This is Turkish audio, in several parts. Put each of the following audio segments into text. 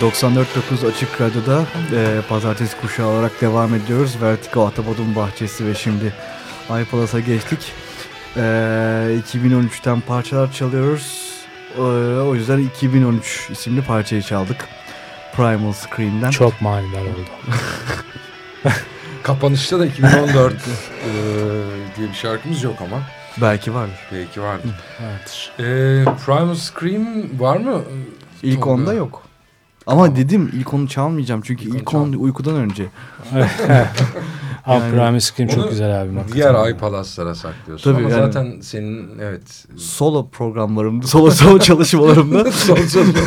94.9 Açık Radyo'da e, pazartesi kuşağı olarak devam ediyoruz. Vertigo Atabodun Bahçesi ve şimdi iPalas'a geçtik. E, 2013'ten parçalar çalıyoruz. E, o yüzden 2013 isimli parçayı çaldık. Primal Scream'den. Çok manidar oldu. Kapanışta da 2014 e, diye bir şarkımız yok ama. Belki vardır. Belki vardır. Vardır. E, Primal Scream var mı? İlk onda yok. Ama Tamam. dedim ilk onu çalmayacağım çünkü İlk onu ilk on çal. uykudan önce. Abi Yani- Primal Scream çok Onu güzel abi. Diğer iPalas'lara saklıyorsun. Tabii ama yani. zaten senin evet Solo programlarımda, solo solo çalışmalarımda son sonunda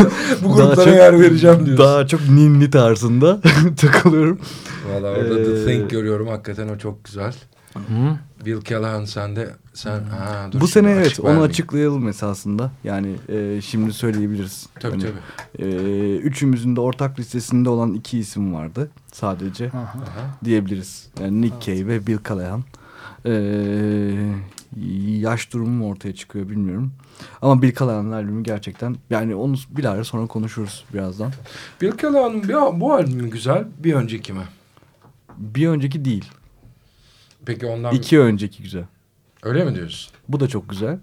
bu Daha gruplara çok- yer vereceğim diyorsun. daha çok ninni tarzında takılıyorum. Valla orada The Ee, Think görüyorum hakikaten o çok güzel. Hı? Bill Callahan sende sen ha, dur Bu sene evet onu açıklayalım esasında. Yani e, şimdi söyleyebiliriz. Tabii Hani, tabii. e, üçümüzün de ortak listesinde olan iki isim vardı sadece Aha. Diyebiliriz. Yani Nick Cave ve Bill Callahan. E, yaş durumu mu ortaya çıkıyor bilmiyorum. Ama Bill Callahan'ın albümü gerçekten yani onu bilahare sonra konuşuruz birazdan. Bill Callahan'ın bu albümü güzel bir önceki mi? Bir önceki değil. Peki ondan iki önceki güzel. öyle mi diyorsun? Bu da çok güzel.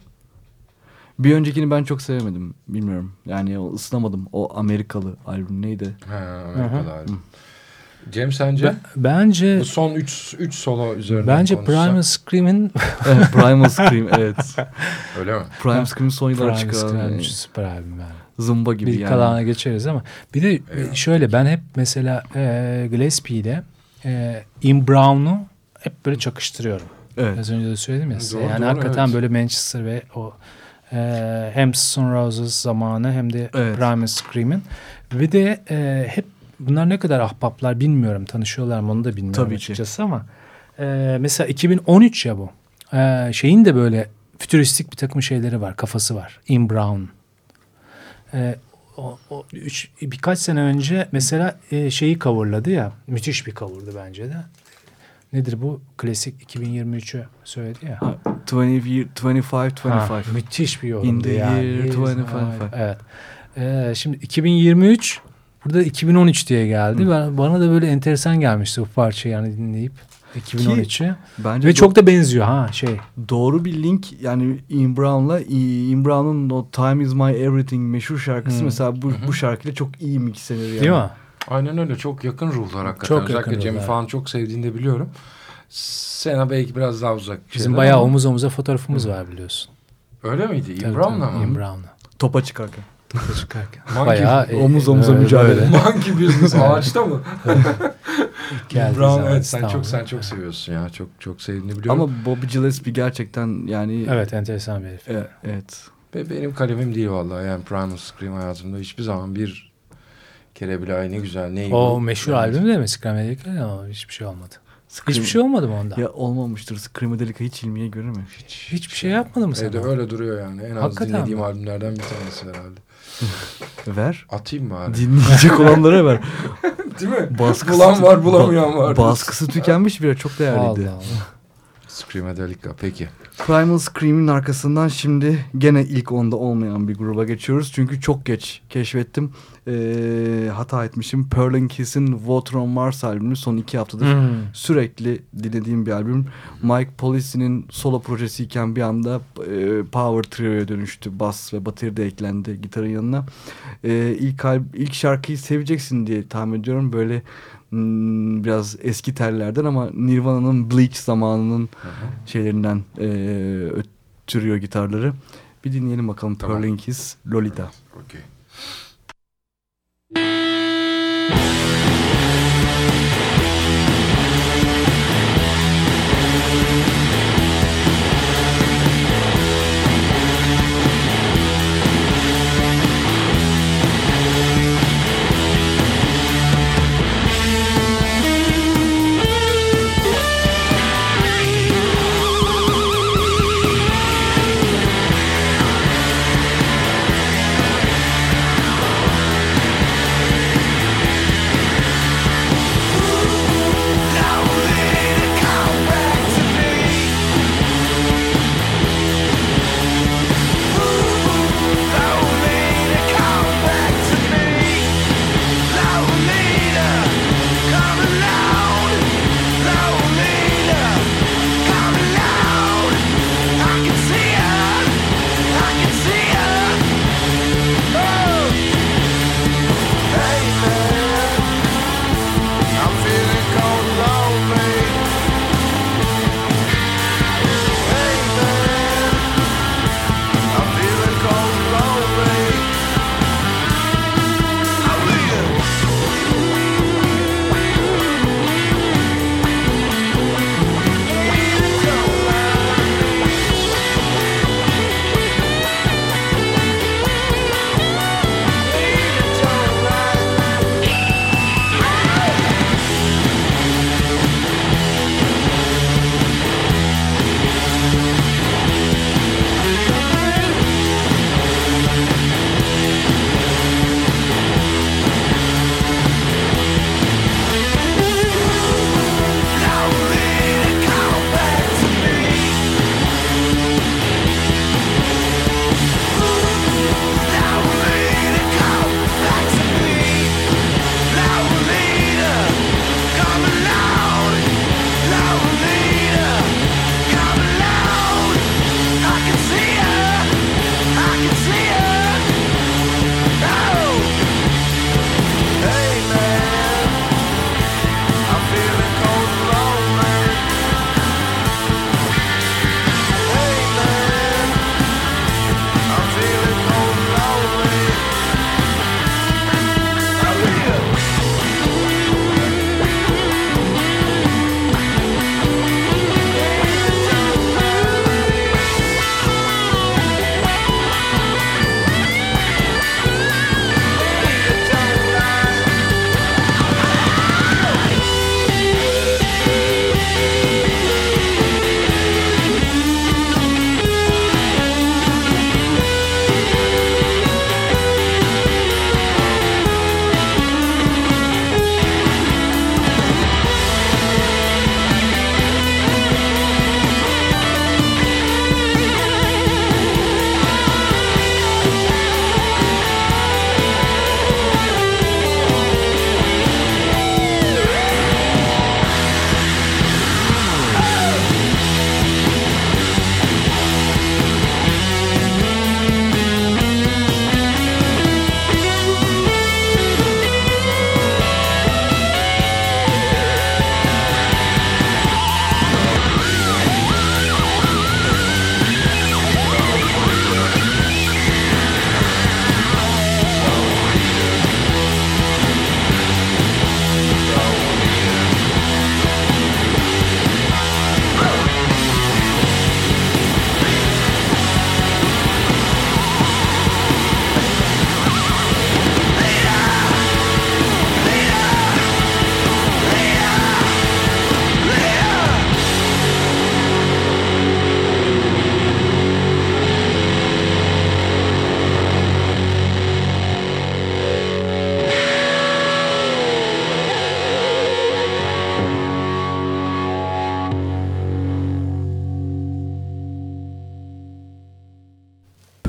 Bir öncekini ben çok sevemedim. Bilmiyorum. Yani o ısınamadım. O Amerikalı albüm neydi? Ha, Amerikalı albüm. Cem sence? Ben- bence bu son 3 3 solo üzerine bence konuşsak. Primal Scream'in Evet, Primal Scream evet. Öyle mi? Primal Scream son yıllar Primal çıkan yani, süper albüm yani. zımba gibi Bir yani. kalana geçeriz ama bir de Evet. şöyle ben hep mesela e, Gillespie'de e, In Brown'u hep böyle çakıştırıyorum. Evet. Biraz önce de söyledim ya size. Doğru, yani doğru, hakikaten evet. böyle Manchester ve o e, hem Stone Roses zamanı hem de Evet. Primal Scream'in. Ve de e, hep bunlar ne kadar ahbaplar bilmiyorum. Tanışıyorlar mı onu da bilmiyorum Tabii ki. açıkçası ama e, mesela 2013 ya bu. E, şeyin de böyle fütüristik bir takım şeyleri var. Kafası var. In Brown. E, o, o üç, birkaç sene önce mesela e, şeyi coverladı ya. Müthiş bir coverdı bence de. Nedir bu? Klasik 2023'ü söyledi ya. Ha, 20 year, 25, 25. Ha, müthiş bir yorumdu In the yani. year Yes, 2055. Evet. Ee, şimdi 2023 burada 2013 diye geldi. Ben, bana da böyle enteresan gelmişti bu parçayı yani dinleyip 2013'ü. Bence Ve çok da benziyor ha şey. doğru bir link yani In Brown'la In Brown'un o Time Is My Everything meşhur şarkısı Hmm. mesela bu, bu şarkıyla çok iyi mixlenir yani. Değil mi? Aynen öyle çok yakın ruhlar hakikaten. Çok Özellikle yakın Cem'i falan çok sevdiğini de biliyorum. Sena belki biraz daha uzak. Bizim bayağı ama- omuz omuza fotoğrafımız var biliyorsun. Öyle miydi? Tabii, mı? Brown'la. Topa çıkarken. Çıkarken. Monkey- bayağı e, omuz omuza böyle- mücadele. Monkey Business ağaçta mı? geldiği Brown evet sen çok sen çok seviyorsun ya. Çok çok sevdiğini biliyorum. Ama Bobby Gillespie gerçekten yani Evet enteresan bir herif. E, evet. Ve benim kalemim değil vallahi. Yani Primal Scream hayatımda hiçbir zaman bir kere bile ay ne güzel ne iyi. O meşhur Evet. albüm de mi? Screamadelica ama hiçbir şey olmadı. Scream- Hiçbir şey olmadı mı onda? Ya olmamıştır. Screamadelica hiç ilmiye göre mi? Hiç, Hiçbir şey yapmadı mı sen? Evde öyle duruyor yani. En az Hakikaten dinlediğim mi? albümlerden bir tanesi herhalde. Ver. Atayım bari. Dinleyecek olanlara ver. Değil mi? Baskısı, Bulan var bulamayan var. Baskısı tükenmiş bir çok değerliydi. Allah Allah. Screamadelica peki. Primal Scream'in arkasından şimdi gene ilk onda olmayan bir gruba geçiyoruz. Çünkü çok geç keşfettim. Ee, hata etmişim. Pearl Kiss'in Water on Mars albümü son iki haftadır Hmm. sürekli dinlediğim bir albüm. Mike Policy'nin solo projesiyken bir anda e, Power Trio'ya dönüştü. Bas ve bateri de eklendi gitarın yanına. E, ilk, ilk şarkıyı seveceksin diye tahmin ediyorum. Böyle biraz eski tellerden ama Nirvana'nın Bleach zamanının şeylerinden e, ötürüyor gitarları. Bir dinleyelim bakalım Tamam. Pearl Lolita. Okey. Thank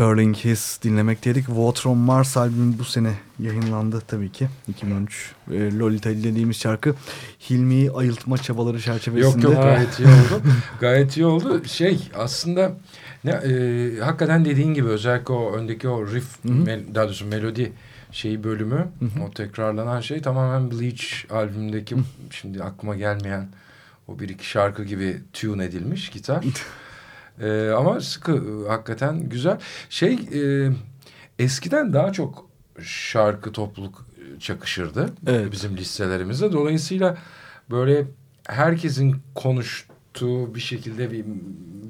Purling His dinlemekteydik. Water on Mars albümü bu sene yayınlandı tabii ki. 2013. E, Lolita dediğimiz şarkı Hilmi'yi ayıltma çabaları çerçevesinde. Yok yok gayet iyi oldu. gayet iyi oldu. Şey aslında ne, e, hakikaten dediğin gibi özellikle o öndeki o riff, Hı hı. mel, daha doğrusu melodi şeyi bölümü, Hı hı. o tekrarlanan şey tamamen Bleach albümündeki şimdi aklıma gelmeyen o bir iki şarkı gibi tune edilmiş gitar. E, ama sıkı e, hakikaten güzel. Şey e, eskiden daha çok şarkı topluluk e, çakışırdı Evet. bizim listelerimizde. Dolayısıyla böyle herkesin konuştuğu bir şekilde bir,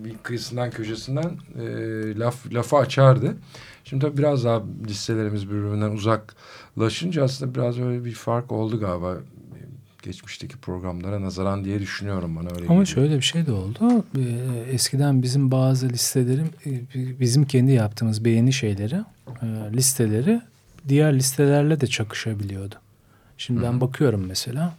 bir kıyısından köşesinden e, laf lafı açardı. Şimdi tabii biraz daha listelerimiz birbirinden uzaklaşınca aslında biraz öyle bir fark oldu galiba geçmişteki programlara nazaran diye düşünüyorum bana öyle. Ama geliyor. şöyle bir şey de oldu. Ee, eskiden bizim bazı listelerim, e, bizim kendi yaptığımız beğeni şeyleri, e, listeleri diğer listelerle de çakışabiliyordu. Şimdi Hı ben bakıyorum mesela.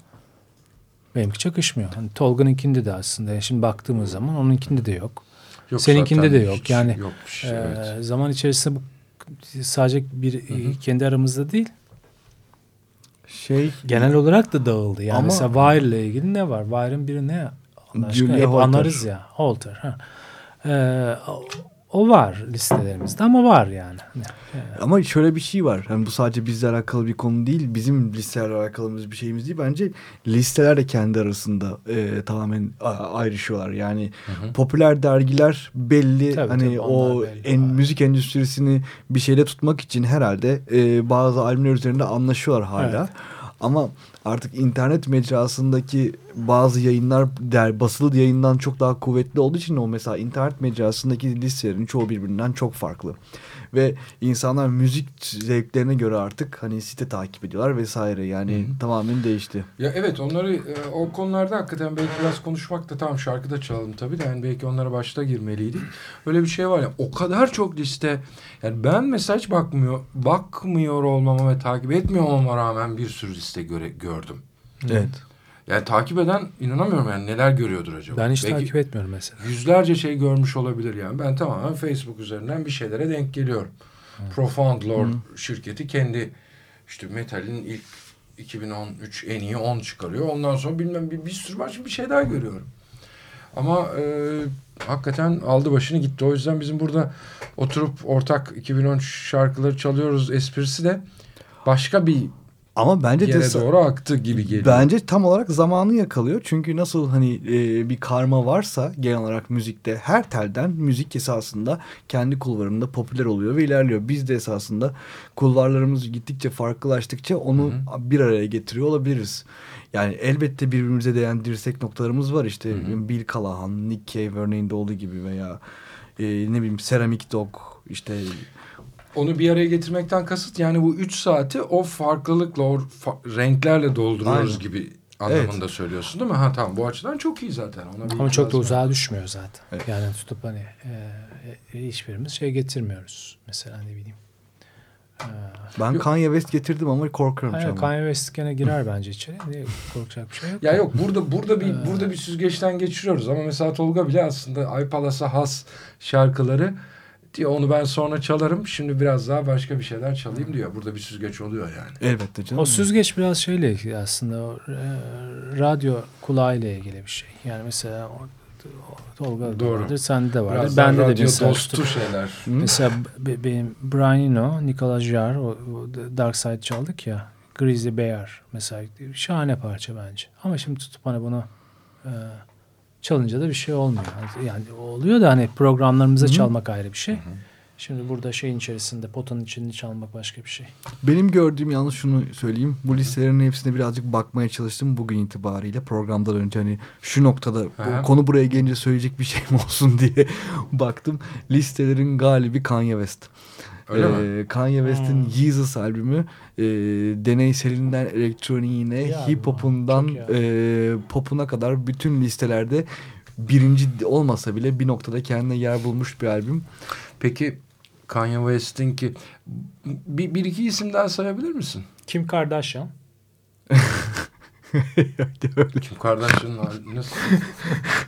Benimki çakışmıyor. Hani Tolga'nınkinde de aslında. Yani şimdi baktığımız zaman onunkinde de yok. Yok Seninkinde de yok. Yani, yokmuş, Ee, evet. Zaman içerisinde bu sadece bir hı. kendi aramızda değil, Şey genel olarak da dağıldı. Yani Ama- mesela Wire ile ilgili ne var? Wire'ın biri ne? Julia Holter. anlarız ya. Holter. Ha. Ee, o- var listelerimizde ama var yani. Yani Ama şöyle bir şey var. Hani bu sadece bizle alakalı bir konu değil. Bizim listelerle alakalı bir şeyimiz değil. Bence listeler de kendi arasında e, tamamen ayrışıyorlar. Yani Hı hı. popüler dergiler belli Tabii, hani tabii, o belli. en, müzik endüstrisini bir şeyde tutmak için herhalde e, bazı albümler üzerinde anlaşıyorlar hala. Evet. Ama artık internet mecrasındaki bazı yayınlar der, basılı yayından çok daha kuvvetli olduğu için o mesela internet mecrasındaki listelerin çoğu birbirinden çok farklı. Ve insanlar müzik zevklerine göre artık hani site takip ediyorlar vesaire. Yani Hı hı. tamamen değişti. Ya evet onları e, o konularda hakikaten belki biraz konuşmak da tamam şarkıda çalalım tabii de yani belki onlara başta girmeliydik. Öyle bir şey var ya o kadar çok liste yani ben mesela hiç bakmıyor bakmıyor olmama ve takip etmiyor olmama rağmen bir sürü liste göre, gördüm. Evet. Yani takip eden inanamıyorum yani neler görüyordur acaba. ben hiç Belki takip etmiyorum mesela. Yüzlerce şey görmüş olabilir yani. Ben tamamen Facebook üzerinden bir şeylere denk geliyorum. Profound Lord şirketi kendi işte metalin ilk 2013 en iyi 10 çıkarıyor. Ondan sonra bilmem bir, bir sürü var. Şimdi bir şey daha görüyorum. Ama e, hakikaten aldı başını gitti. O yüzden bizim burada oturup ortak 2013 şarkıları çalıyoruz esprisi de başka bir Ama bence de yere sa- doğru aktı gibi geliyor. Bence tam olarak zamanı yakalıyor. Çünkü nasıl hani e, bir karma varsa genel olarak müzikte her telden müzik esasında kendi kulvarında popüler oluyor ve ilerliyor. Biz de esasında kulvarlarımız gittikçe farklılaştıkça onu bir araya getiriyor olabiliriz. Yani elbette birbirimize değen dirsek noktalarımız var. İşte Bill Callahan, Nick Cave örneğinde olduğu gibi veya e, ne bileyim Ceramic Dog işte Onu bir araya getirmekten kasıt yani bu üç saati o farklılıkla, o fa- renklerle dolduruyoruz Aynen. gibi anlamında söylüyorsun değil mi? Ha tamam bu açıdan çok iyi zaten. Ona bir Ama çok da itirazım yok. uzağa düşmüyor zaten. Evet. Yani tutup hani e, e, hiçbirimiz şey getirmiyoruz. Mesela ne bileyim. E, ben Yok. Kanye West getirdim ama korkuyorum Hayır. Kanye West gene girer bence içeri. Niye korkacak bir şey yok. Ya yok burada burada bir Ee. burada bir süzgeçten geçiriyoruz ama mesela Tolga bile aslında Aypalas'a has şarkıları diyor onu ben sonra çalarım. Şimdi biraz daha başka bir şeyler çalayım diyor. Burada bir süzgeç oluyor yani. Elbette canım. O süzgeç biraz şeyle ilgili aslında o, e, radyo kulağıyla ilgili bir şey. Yani mesela o, Tolga'da Doğru. vardır, sende de vardır. Biraz Bende de radyo mesela dostu şeyler. Mesela be- benim Brian Eno, Nicolas Jarre, o, o Dark Side çaldık ya. Grizzly Bear mesela şahane parça bence. Ama şimdi tutup hani bunu e, çalınca da bir şey olmuyor. Yani oluyor da hani programlarımızda Hı hı. çalmak ayrı bir şey. Şimdi burada şeyin içerisinde, potanın içinde çalmak başka bir şey. Benim gördüğüm yalnız şunu söyleyeyim. Bu listelerin hepsine birazcık bakmaya çalıştım bugün itibariyle. Programdan önce hani şu noktada bu konu buraya gelince söyleyecek bir şeyim olsun diye baktım. Listelerin galibi Kanye West. Öyle Ee, mi? Kanye West'in Hmm. Yeezus albümü e, deneyselinden elektroniğine, hip hop'undan e, pop'una kadar bütün listelerde birinci olmasa bile bir noktada kendine yer bulmuş bir albüm. Peki Kanye West'in ki bir, bir iki isim daha sayabilir misin? Kim Kardashian? Kim Kardashian'ın nasıl?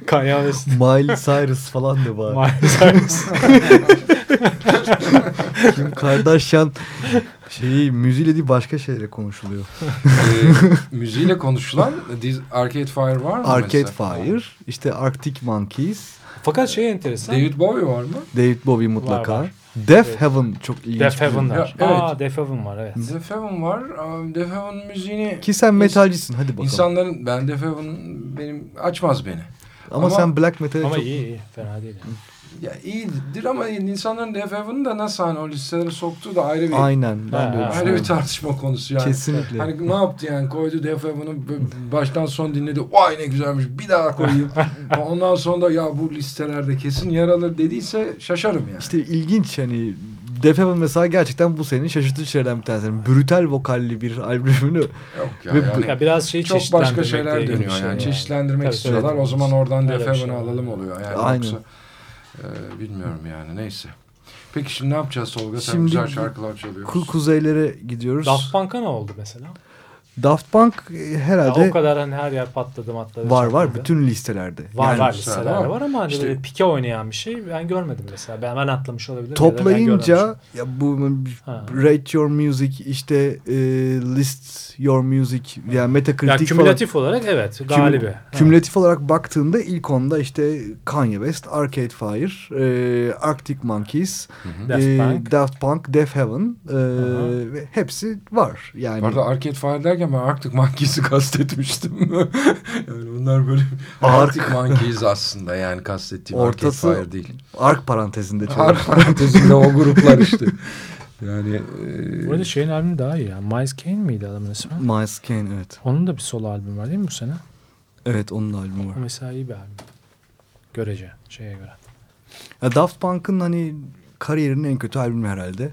Kanye West. Miley Cyrus falan da var. Miley Cyrus. Kim Kardashian şeyi müziğiyle değil başka şeyle konuşuluyor. e, müziğiyle konuşulan Arcade Fire var mı Arcade mesela? Fire, işte Arctic Monkeys, Fakat şey enteresan. David Bowie var mı? David Bowie mutlaka. var. Death Evet. Heaven çok ilginç. Def bir- Heaven Ya, var. evet. Aa Def Heaven var evet. Def Heaven var. Def Heaven müziğini... Ki sen metalcisin hadi bakalım. İnsanların... Ben Def Heaven benim açmaz beni. ama, ama- sen black metal'e Ama çok... iyi iyi fena değil. yani. Ya iyidir ama insanların Def Heaven'ı da nasıl hani o listelere soktuğu da ayrı bir... Aynen ben de öyle. Ayrı bir tartışma konusu yani. Kesinlikle. Hani ne yaptı yani koydu Def Heaven'ı b- baştan son dinledi. Vay ne güzelmiş bir daha koyayım. Ondan sonra da ya bu listelerde kesin yer alır dediyse şaşarım yani. İşte ilginç hani Def Heaven mesela gerçekten bu senin şaşırtıcı şeylerden bir tanesi. Yani brutal vokalli bir albümünü Yok ya Ve- yani. Ya biraz şey çok başka şeyler dönüyor şey yani. Çeşitlendirmek Tabii, istiyorlar. tabii. O zaman oradan Öyle Def bir şey alalım oluyor. Yani Aynen. yoksa e, bilmiyorum yani neyse. Peki şimdi ne yapacağız Tolga? Sen Şimdi güzel şarkılar çalıyorsun. ku- kuzeylere gidiyoruz. Daft Punk'a ne oldu mesela? Daft Punk e, Ya herhalde o kadar hani her yer patladı matladı. var var çatladı. bütün listelerde. Var Yani var listelerde var. var ama hani İşte- böyle pike oynayan bir şey ben görmedim mesela. Ben, ben atlamış olabilirim. ya Toplayınca ya bu Ha. rate your music işte e, list your music yani Ya metakritik falan kümülatif olarak evet galibi. Ha. Kümülatif olarak baktığında ilk onda işte Kanye West, Arcade Fire, e, Arctic Monkeys, Daft e, Punk. Daft Punk, Def Heaven e, Aha. ve hepsi var. Yani Bu arada Arcade Fire derken ben Arctic Monkeys'i kastetmiştim. yani bunlar böyle. Arctic Monkeys aslında yani kastettiğim Ortası- Arcade Fire değil. ark parantezinde. Ark parantezinde o gruplar işte. Yani e, Burada şeyin albümü daha iyi ya. Miles Kane miydi adamın ismi? Miles Kane evet. Onun da bir solo albüm var değil mi bu sene? Evet onun da albümü var. Mesela iyi bir albüm. Görece şeye göre. Ya Daft Punk'ın hani kariyerinin en kötü albümü herhalde.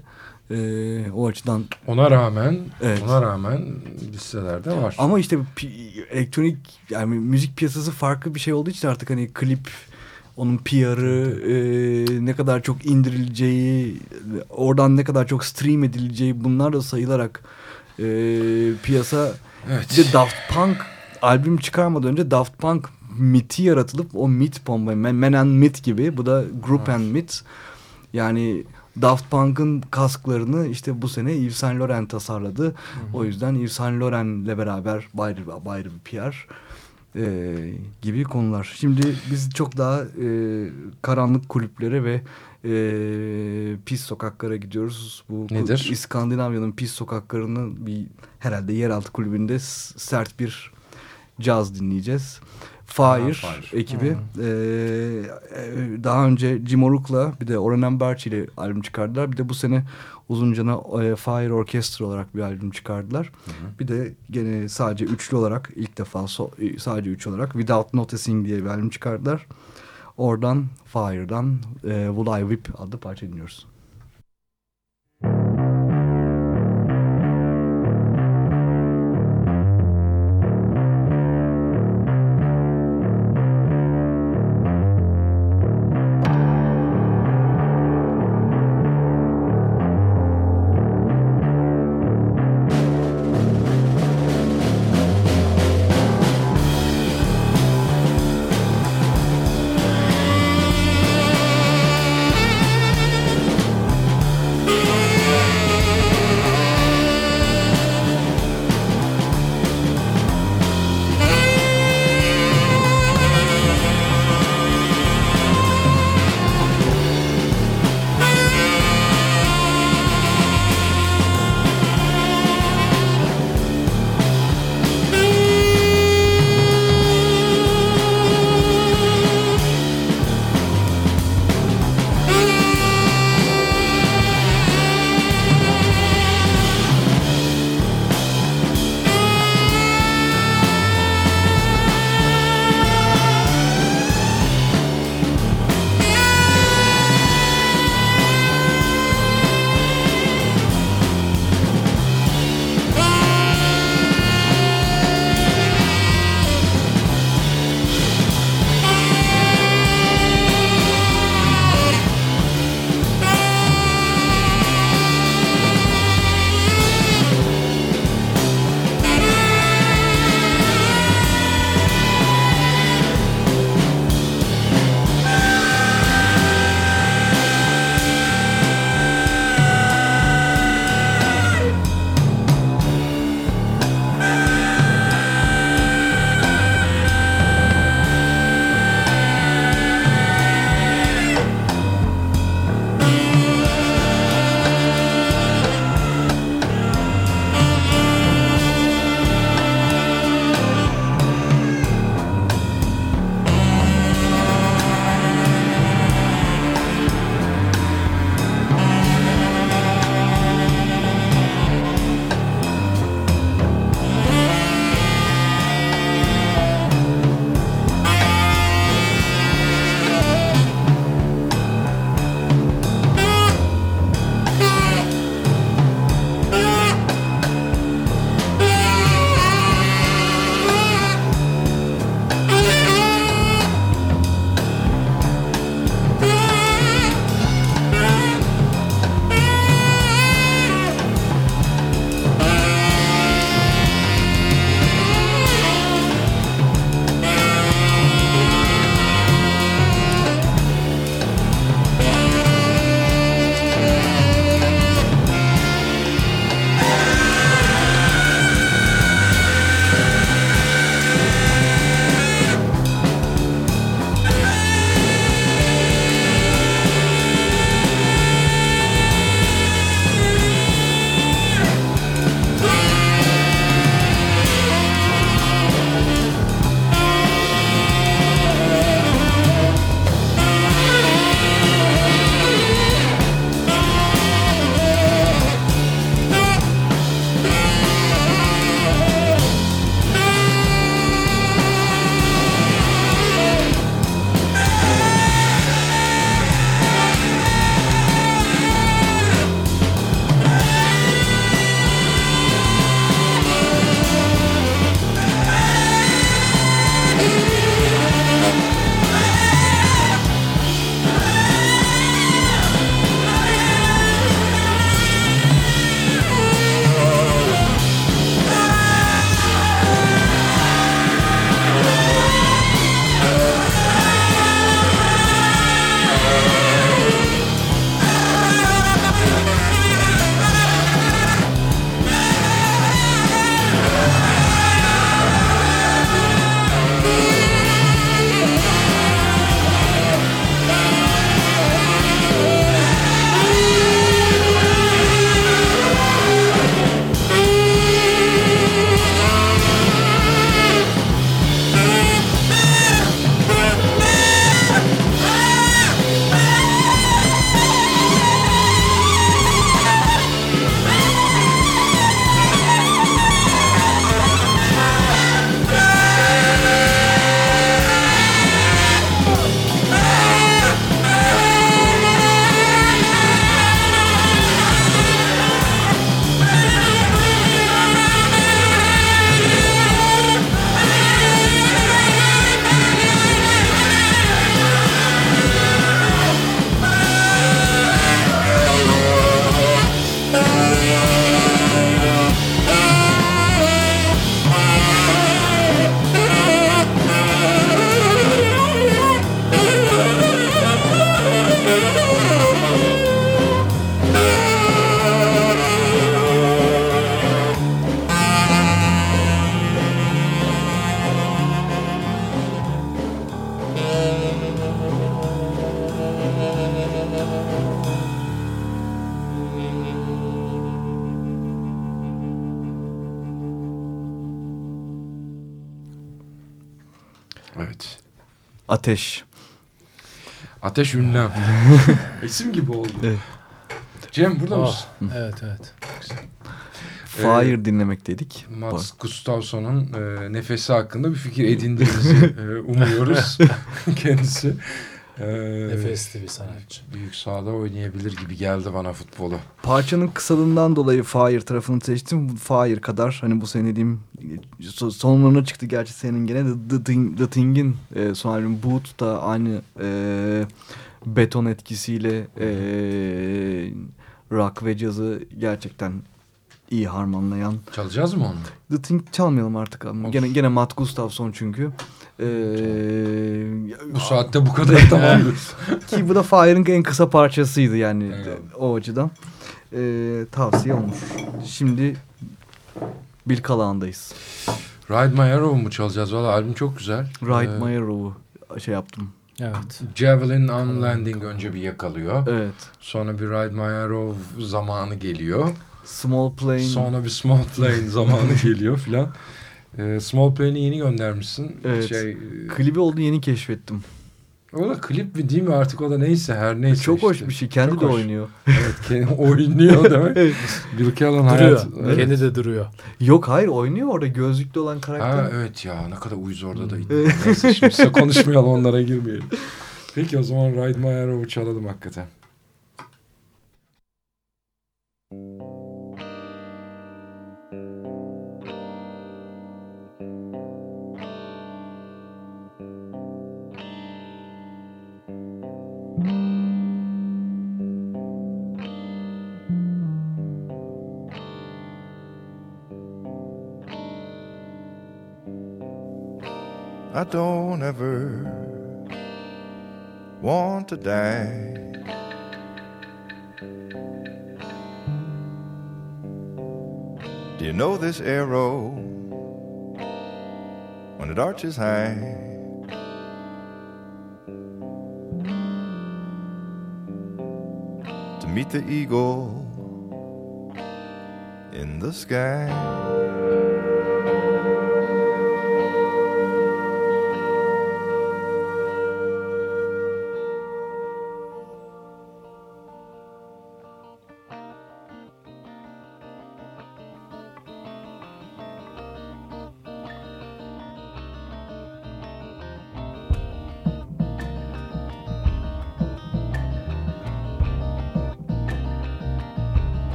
E, o açıdan ona rağmen Evet. ona rağmen listelerde var. Ama işte elektronik yani müzik piyasası farklı bir şey olduğu için artık hani klip onun PR'ı e, ne kadar çok indirileceği oradan ne kadar çok stream edileceği bunlar da sayılarak e, piyasa evet. de Daft Punk albüm çıkarmadan önce Daft Punk miti yaratılıp o mit bomba Man, Man and Myth gibi bu da Group and Myth yani Daft Punk'ın kasklarını işte bu sene Yves Saint Laurent tasarladı. O yüzden Yves Saint Laurent'le beraber ayrı, ayrı bir PR e, gibi konular. Şimdi biz çok daha e, karanlık kulüplere ve e, pis sokaklara gidiyoruz. Bu Nedir? İskandinavya'nın pis sokaklarının bir herhalde yeraltı kulübünde sert bir caz dinleyeceğiz. Fire, Fire. ekibi e, e, daha önce Jim O'Rourke'la bir de Orhan Ambarchi ile albüm çıkardılar. Bir de bu sene uzuncana e, Fire Orchestra olarak bir albüm çıkardılar. Bir de gene sadece üçlü olarak ilk defa so- e, sadece üç olarak Without Noticing diye bir albüm çıkardılar. Oradan Fire'dan e, Will I Whip adlı parça dinliyoruz. Ateş. Ateş ünlem. İsim gibi oldu. Evet. Cem burada Oh, mısın? evet evet. Fire dinlemekteydik. Mats Gustafsson'un e, nefesi hakkında bir fikir edindiğimizi e, umuyoruz. Kendisi e, Nefesli bir sanatçı. büyük sahada oynayabilir gibi geldi bana futbolu. Parçanın kısalığından dolayı Fire tarafını seçtim. Fire kadar hani bu sene dediğim so- sonlarına çıktı gerçi senin gene de The, Thing, The Thing'in e, son albüm Boot da aynı e, beton etkisiyle e, rock ve cazı gerçekten iyi harmanlayan. Çalacağız mı onu? The Thing çalmayalım artık. Gene, gene Matt Gustafson çünkü. E, Bu saatte bu kadar tamamdır. ki bu da Fire'ın en kısa parçasıydı yani Eyvallah. o açıdan. Ee, tavsiye olmuş. Şimdi bir kalağındayız. Ride My Arrow mu çalacağız? Valla albüm çok güzel. Ride Ee, My Arrow'u şey yaptım. Evet. Javelin on Landing önce bir yakalıyor. Evet. Sonra bir Ride My Arrow zamanı geliyor. Small Plane. Sonra bir Small Plane zamanı geliyor filan. Ee, Small Plane'i yeni göndermişsin. Evet. Şey, e, Klibi oldu yeni keşfettim. o da klip mi değil mi artık o da neyse her neyse Çok hoş işte. bir şey. Kendi Çok de hoş. oynuyor. Evet kendi oynuyor demek. Evet. Bill Callen Duruyor. hayat. Evet. Kendi de duruyor. Yok hayır oynuyor orada gözlüklü olan karakter. Ha evet ya ne kadar uyuz orada da. Evet. Neyse şimdi size konuşmayalım onlara girmeyelim. Peki o zaman Ride My Arrow'u çalalım hakikaten. Don't ever want to die. Do you know this arrow when it arches high? To meet the eagle in the sky.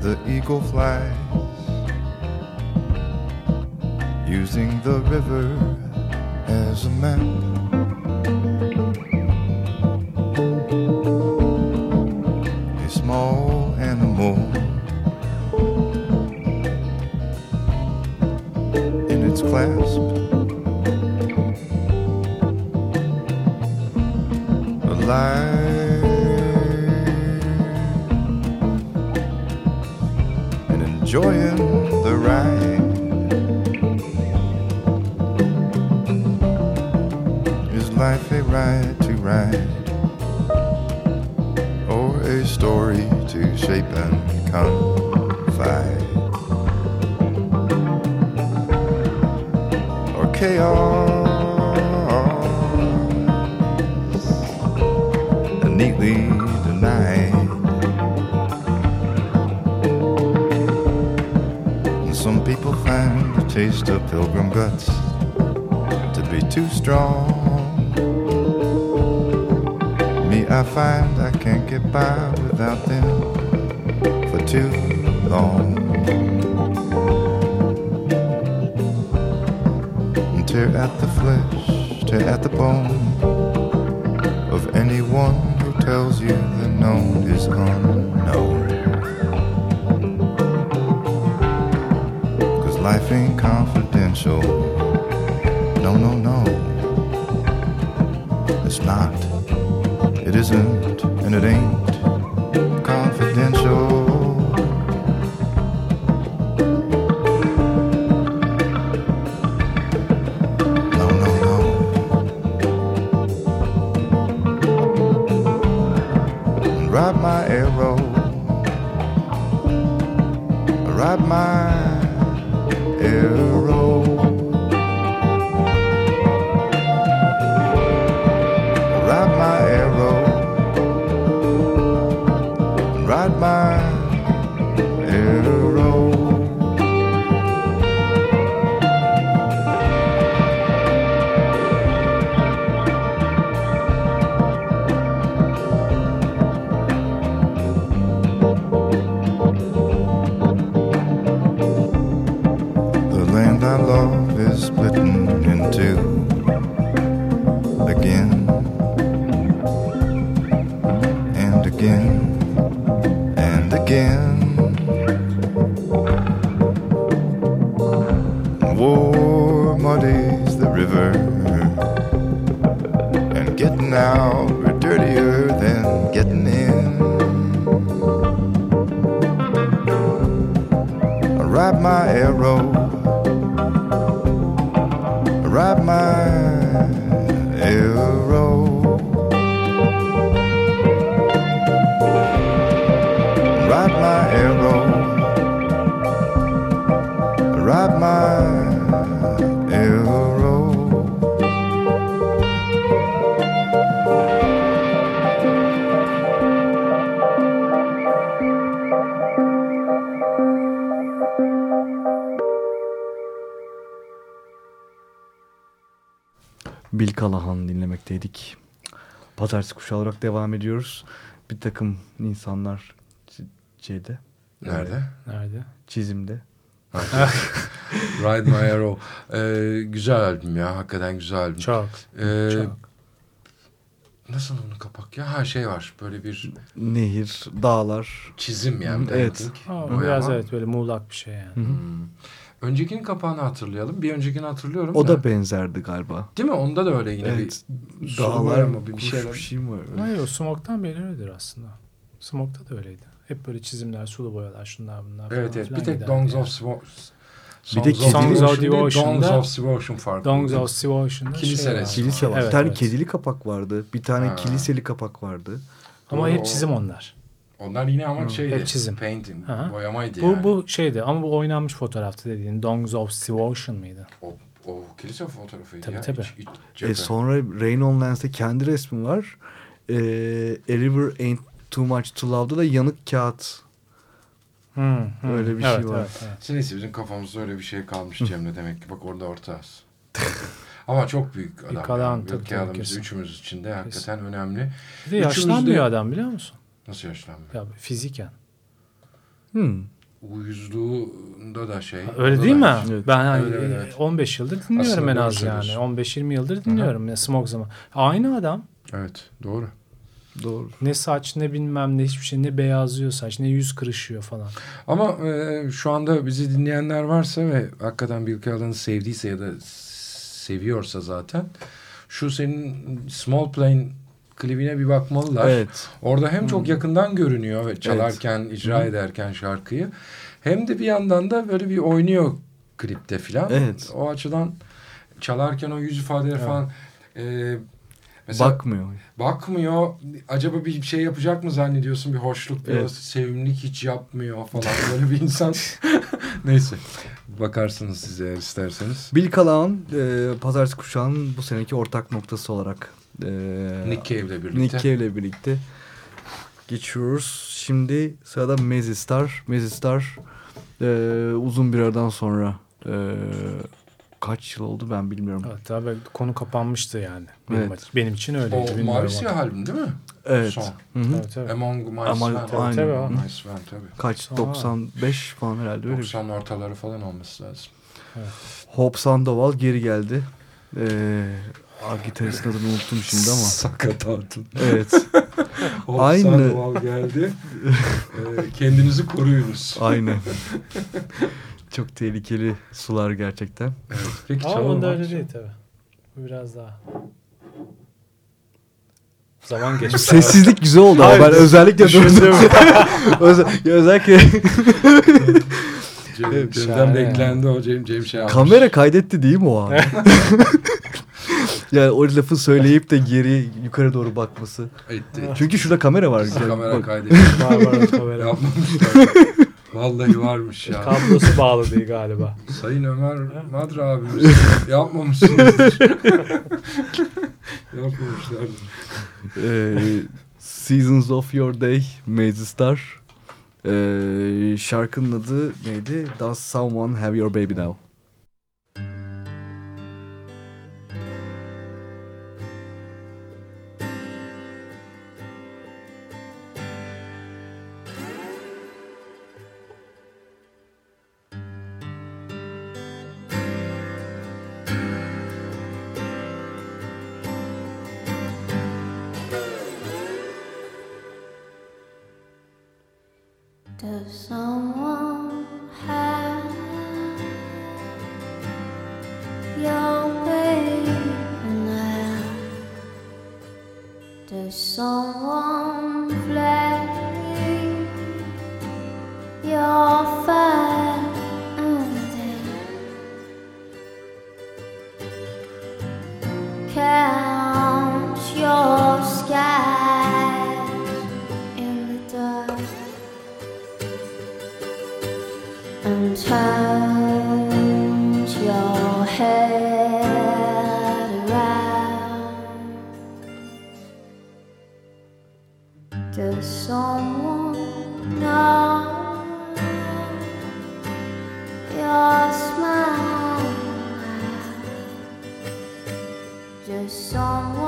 The eagle flies using the river as a map. It's not. It isn't, and it ain't confidential. Callahan dinlemekteydik. Pazartesi kuşağı olarak devam ediyoruz. Bir takım insanlar şeyde, Nerede? Nerede? çizimde. Ride My Arrow. Ee, güzel albüm ya. Hakikaten güzel albüm. Çok. Ee, Çok. Nasıl onun kapak ya? Her şey var. Böyle bir Nehir, dağlar. çizim yani. Evet. Aa, biraz evet böyle muğlak bir şey yani. Hmm. Öncekinin kapağını hatırlayalım. Bir öncekini hatırlıyorum O da. da benzerdi galiba. Değil mi? Onda da öyle yine Evet. bir boya mı bir, bir kuş, şeyler. bir şey mi var? öyle? Hayır o Smoke'tan beri öyledir aslında. Smoke'da da öyleydi. Hep böyle çizimler, sulu boyalar, şunlar bunlar Evet evet. Bir tek Dongs yani. of Devotion. Bir de Songs Songs of Devotion'da- Dongs of Devotion farklı. Dongs of Devotion'da Kilise şey. Kilise var. Evet, bir tane evet. kedili kapak vardı. Bir tane Ha. kiliseli kapak vardı. Ama Doğru, hep çizim onlar. Onlar yine ama Hı. şeydi. Hep çizim. Painting. Aha. Boyamaydı Bu, yani. bu şeydi ama bu oynanmış fotoğraftı dediğin Dongs of Devotion mıydı? O, o kilise fotoğrafıydı Tabii, ya. tabii. İç E, sonra Rain on Lance'de kendi resmi var. E, A River Ain't Too Much To Love'da da yanık kağıt. Hmm, hmm. Öyle bir şey Evet, var. Evet, evet. Neyse bizim kafamızda öyle bir şey kalmış Cem'le demek ki. Bak orada ortağız. Ama çok büyük adam. Büyük adam, yani. tabii, tabii, üçümüz için de hakikaten önemli. Bir de Üçümüz de- yaşlanmıyor adam biliyor musun? Nasıl yaşlanmıyor? Ya fiziken. Hmm. Uyuzluğunda da şey. Öyle o da değil mi? da- Evet. Ben hani Evet, evet. 15 yıldır dinliyorum Aslında en az yani. söylüyorsun. 15-20 yıldır dinliyorum. Ya, Smoke zaman. Aynı adam. Evet doğru. Doğru. Ne saç ne bilmem ne hiçbir şey ne beyazlıyor saç ne yüz kırışıyor falan. Ama e, şu anda bizi dinleyenler varsa ve hakikaten Bill Callen'ı sevdiyse ya da seviyorsa zaten şu senin Small Plane klibine bir bakmalılar. Evet. Orada hem çok yakından görünüyor ve çalarken, icra ederken şarkıyı hem de bir yandan da böyle bir oynuyor klipte filan. Evet. O açıdan çalarken o yüz ifadeleri falan e, mesela Bakmıyor. bakmıyor. Acaba bir şey yapacak mı zannediyorsun? Bir hoşluk, bir Evet. sevimlilik hiç yapmıyor falan. Böyle bir insan. Neyse. Bakarsınız siz eğer isterseniz. Bill Callahan, e, Pazartesi Kuşağı'nın bu seneki ortak noktası olarak e, Nick Cave'le birlikte. Nick Cave'le birlikte geçiyoruz. Şimdi sırada Mazzy Star. Mazzy Star e, uzun bir aradan sonra e, kaç yıl oldu ben bilmiyorum. Evet tabii konu kapanmıştı yani. Benim, Evet. benim için öyleydi. O mavi siyah albüm değil mi? Evet. Son. Hı hı. Tabii, tabii. Among My Ama- Sven. aynen. tabii o. My Sven tabii. Kaç? Sonra- 95 falan herhalde öyle bir şey. 90'ın ortaları falan olması lazım. Hope Sandoval geri geldi. E, a, gitaristin adını unuttum şimdi ama. Sakat hatun. Evet. Hop, Aynı. Geldi. Ee, kendinizi koruyunuz. Aynen. Çok tehlikeli sular gerçekten. Evet. Peki Ama çalalım. öyle değil tabii. Biraz daha. Zaman geçmiş. Sessizlik güzel oldu ama ben Hayır, özellikle durdum. Özel, ya özellikle Cem, Cem'den şahane beklendi o Cem, Cem şey yapmış. kamera kaydetti değil mi o an? Yani o lafı söyleyip de geri yukarı doğru bakması. Etti. Çünkü şurada kamera var. Yani kamera bak- kaydediyor. var var kamera. Yapmamışlar. Vallahi varmış ya. Kablosu bağlı değil galiba. Sayın Ömer Madra abimiz yapmamışsınızdır. Yapmamışlardır. Ee, Seasons of Your Day, Mazy Star. Ee, şarkının adı neydi? Does Someone Have Your Baby Now? Does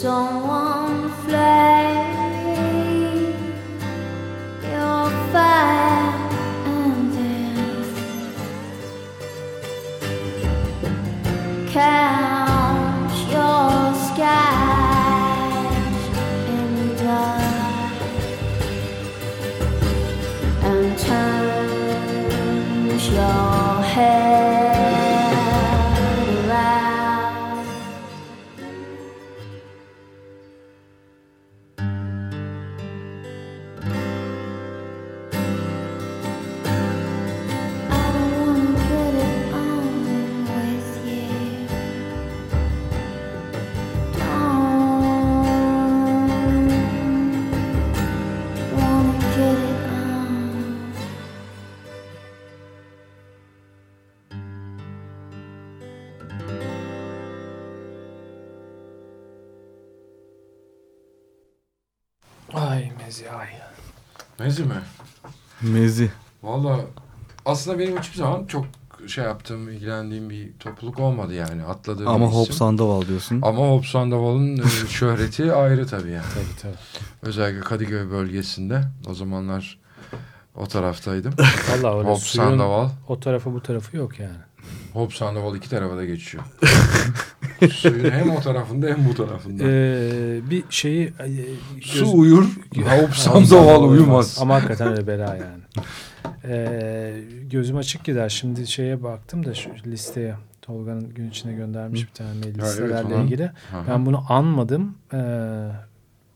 someone aslında benim hiçbir zaman çok şey yaptığım, ilgilendiğim bir topluluk olmadı yani. Atladığım Ama isim. Sandoval diyorsun. Ama Hop Sandoval'ın e, şöhreti ayrı tabii yani. Tabii tabii. Özellikle Kadıköy bölgesinde. O zamanlar o taraftaydım. Vallahi öyle Hop suyun Sandoval. o tarafı bu tarafı yok yani. Hop Sandoval iki tarafa da geçiyor. Suyun hem o tarafında hem bu tarafında. Ee, bir şeyi e, Su göz- uyur, Hop Sandoval uyumaz. Ama hakikaten öyle bela yani. Ee, gözüm açık gider. Şimdi şeye baktım da şu listeye Tolga'nın gün içinde göndermiş bir tane mail evet, listelerle ona- ilgili. Hı hı. Ben bunu anmadım. Ee,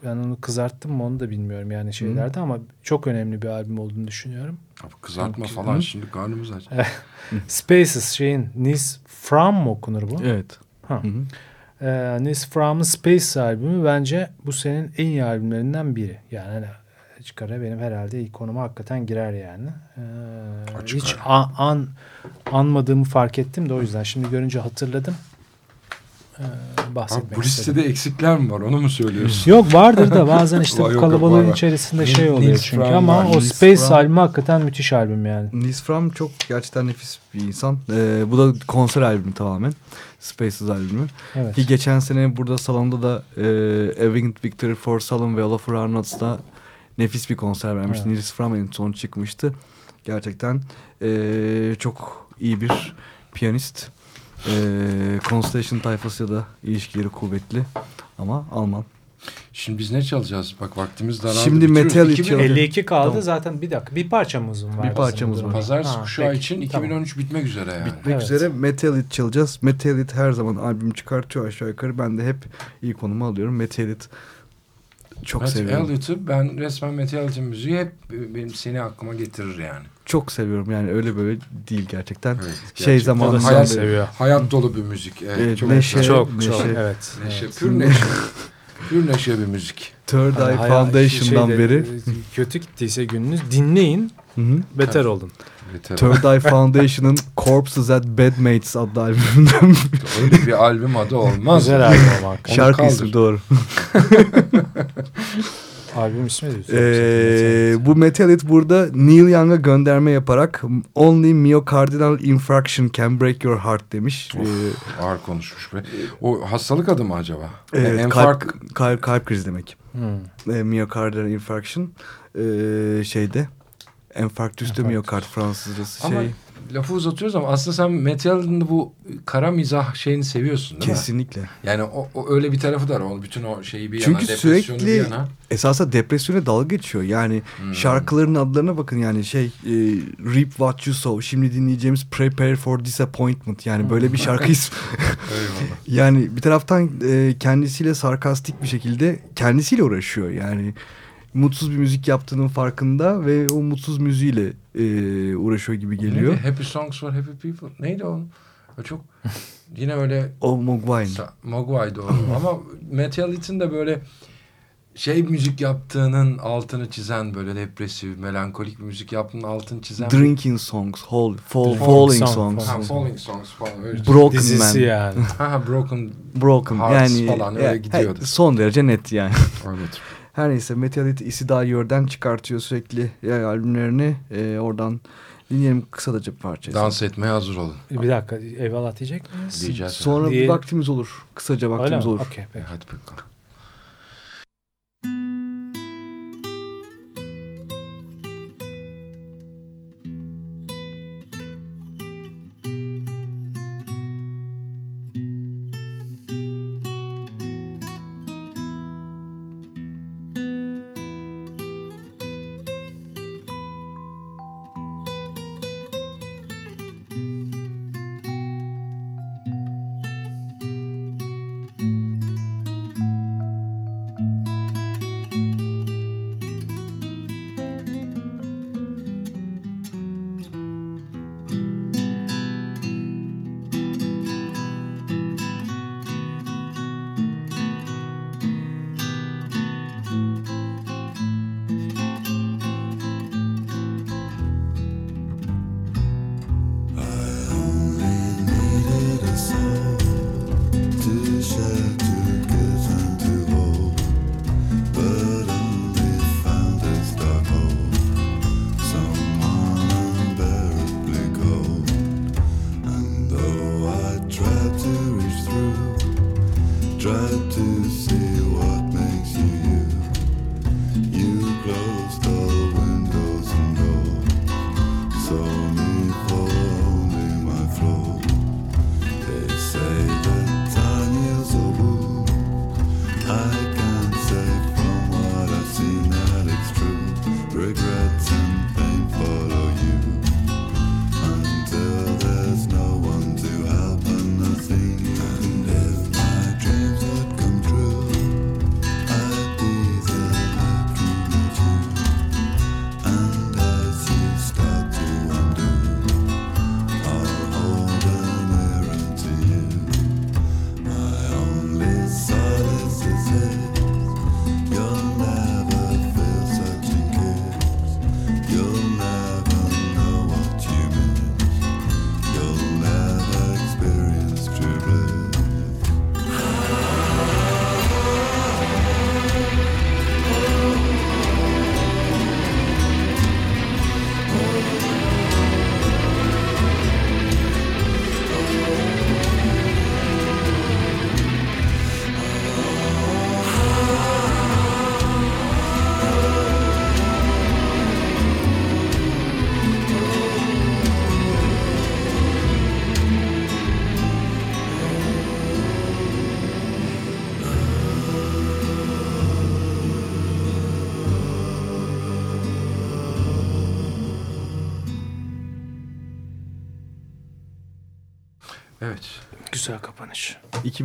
ben onu kızarttım mı onu da bilmiyorum yani şeylerde ama çok önemli bir albüm olduğunu düşünüyorum. Abi Kızartma falan şimdi karnımız aç. Spaces şeyin Nis From mu okunur bu? Evet. Ha. Hı hı. Ee, Nis From'un Space albümü bence bu senin en iyi albümlerinden biri. Yani hani açık ara benim herhalde ilk konuma hakikaten girer yani. Ee, hiç an, an- anmadığımı fark ettim de o yüzden şimdi görünce hatırladım. Ee, Abi bahsetmek bu istedim. listede eksikler mi var onu mu söylüyorsun? Yok vardır da bazen işte bu yok, kalabalığın var. içerisinde şey Nils oluyor çünkü Fram ama var, o Nils Space Fram. albümü hakikaten müthiş albüm yani. Nils Fram çok gerçekten nefis bir insan. Ee, bu da konser albümü tamamen. Spaces albümü. Evet. Ki geçen sene burada salonda da e, A Winged Victory for Salon ve All of Our Arnotts'da nefis bir konser vermişti. Evet. Nils Fram en son çıkmıştı. Gerçekten e, çok iyi bir piyanist. E, Constellation tayfasıyla da ilişkileri kuvvetli. Ama Alman. Şimdi biz ne çalacağız? Bak vaktimiz daraldı. Şimdi bitiriyoruz. Metallica 2000 çalacağız. 52 kaldı Tamam. zaten bir dakika bir parçamız var. Bir parçamız var. Pazartesi Ha, kuşağı peki, için tamam. 2013 bitmek üzere yani. Bitmek Evet. üzere Metallic çalacağız. Metallic her zaman albüm çıkartıyor aşağı yukarı. Ben de hep iyi konumu alıyorum. Metallic çok Matt seviyorum. Elliott'ı ben resmen Elliott'ın müziği hep benim seni aklıma getirir yani. Çok seviyorum yani öyle böyle değil gerçekten. Evet, şey gerçekten. Zamanında seni hayat, seviyor. hayat dolu bir müzik. Evet, Evet, çok neşe- neşe, Çok neşe. çok evet. neşe, evet. pür neşe. pür neşe bir müzik. Third Eye Hani hayal- Foundation'dan şeyde, beri. e, Kötü gittiyse gününüz dinleyin Hı hı. beter olun. Yeter. Third Eye Foundation'ın Corpses at Bedmates adlı albümünden Öyle bir albüm adı olmaz. Güzel albüm ama şarkı ismi doğru. Albüm ismi de güzel. Ee, bu Metallic burada Neil Young'a gönderme yaparak Only myocardial infarction can break your heart demiş. Of, Ee, ağır konuşmuş be. O hastalık adı mı acaba? evet, Enfark- kalp, kalp, kalp krizi demek. Hmm. E, myocardial infarction ee, şeyde enfarktüs de miyokard Fransızcası Ama şey. Lafı uzatıyoruz ama aslında sen Metal'in de bu kara mizah şeyini seviyorsun değil mi? Kesinlikle. Yani o, o öyle bir tarafı da var. O bütün o şeyi bir Çünkü yana, sürekli bir yana. esasında depresyona dalga geçiyor. Yani Hmm. şarkıların adlarına bakın yani şey e, Reap What You Sow. Şimdi dinleyeceğimiz Prepare for Disappointment. Yani böyle bir şarkı ismi. Yani bir taraftan e, kendisiyle sarkastik bir şekilde kendisiyle uğraşıyor. Yani mutsuz bir müzik yaptığının farkında ve o mutsuz müziğiyle e, uğraşıyor gibi geliyor. Neydi? Happy Songs for Happy People. Neydi o? Çok yine öyle O Mogwai. Mogwai'di o. Ama Metallic'in de böyle şey müzik yaptığının altını çizen böyle depresif, melankolik bir müzik yaptığının altını çizen Drinking Songs, Fall, fall, Falling Song, Songs, Ha, Falling Songs falan öyle. Broken Dizisi Man, yani. Ha, Broken Broken Hearts yani falan öyle ya, gidiyordu. son derece net yani. evet. Her neyse Metallit Isidayor'dan çıkartıyor sürekli yay albümlerini. E, oradan dinleyelim kısaca bir parça. Dans etmeye hazır olun. Bir dakika eyvallah diyecek miyiz? Diyeceğiz. Sonra Diye- bir vaktimiz olur. Kısaca Öyle vaktimiz mi? olur. Peki. Hadi bakalım.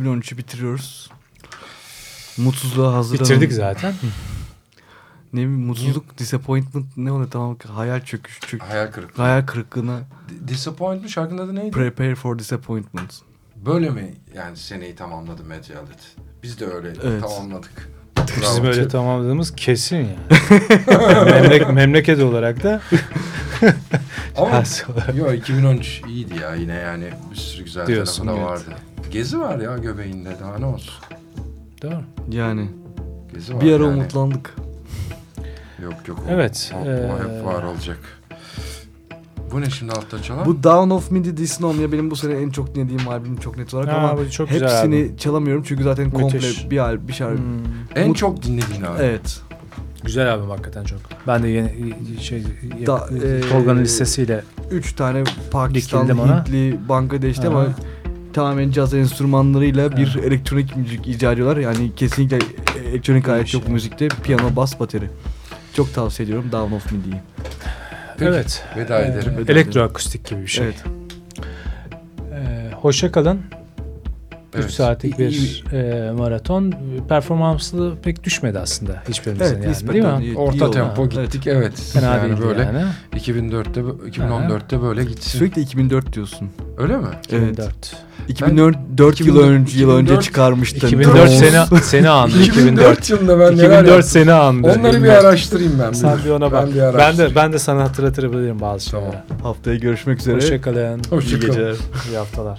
2013'ü bitiriyoruz. Mutsuzluğa hazırlanın. Bitirdik zaten. Ne mutsuzluk, disappointment ne oluyor tamam hayal çöküş, çök, Hayal kırıklığı. hayal kırıklığına D- Disappointment şarkının adı neydi? prepare for disappointment. Böyle mi yani seneyi tamamladı Medyalet? Biz de öyle Evet. tamamladık. Bizim öyle tamamladığımız kesin yani. Memlek, memleket olarak da Ama yo 2013 iyiydi ya yine yani bir sürü güzel Diyorsun, tarafı da evet. Gezi var ya göbeğinde daha ne olsun. Doğru. Yani Gezi var bir ara yani. umutlandık. Yok yok. o- Evet, O, o ee, hep var olacak. Bu ne şimdi altta çalan? Bu Down of Midi Dysnomnia benim bu sene en çok dinlediğim albüm çok net olarak Aa, ama çok güzel hepsini albüm. çalamıyorum çünkü zaten komple Müthiş. bir al bir şarkı. Hmm. en Mut- çok dinlediğin abi. Evet. Güzel albüm hakikaten çok. Ben de yeni şey Da- ee, Tolga'nın listesiyle Üç tane Pakistanlı. Hintli, Bangladeş'te ama tamamen caz enstrümanlarıyla bir elektronik müzik icra ediyorlar. Yani kesinlikle elektronik alet yok müzikte. Piyano, bas, bateri. Çok tavsiye ediyorum Down of Midi'yi. Evet. Veda Ee, ederim. Veda Elektroakustik gibi bir şey. Evet. Ee, hoşça kalın. 3 Evet. saatlik İyi- bir e, maraton. Performanslı pek düşmedi aslında hiçbirimizin Evet, yani değil mi? iyi- iyi Orta oldu. tempo Evet. gittik evet. Fena yani böyle yani. 2004'te 2014'te böyle gitsin. Sürekli 2004 diyorsun. Öyle mi? Evet. 2004. 2004 4 yıl 2004 önce yıl önce 2004 çıkarmıştın. 2004 Drones. sene seni andı 2004. yılında ben neler 2004 yaptım. seni andı. Onları bir araştırayım ben. Sen bir ona bak. Ben, bir Ben, de ben de sana hatırlatabilirim bazı şeyleri. Tamam. Haftaya görüşmek üzere. Hoşça kalın. Hoşça İyi geceler. İyi haftalar.